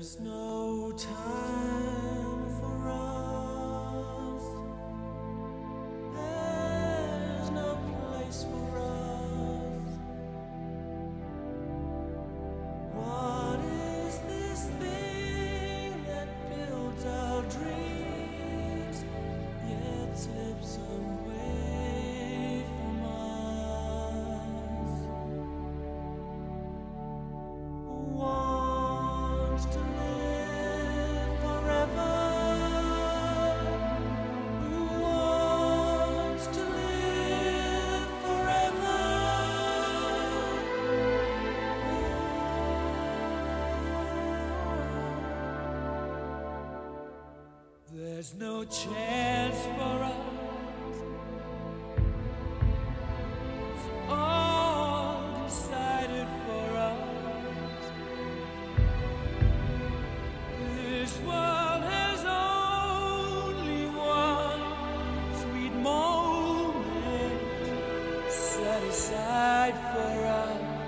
There's no time There's no chance for us. It's all decided for us. This world has only one sweet moment set aside for us.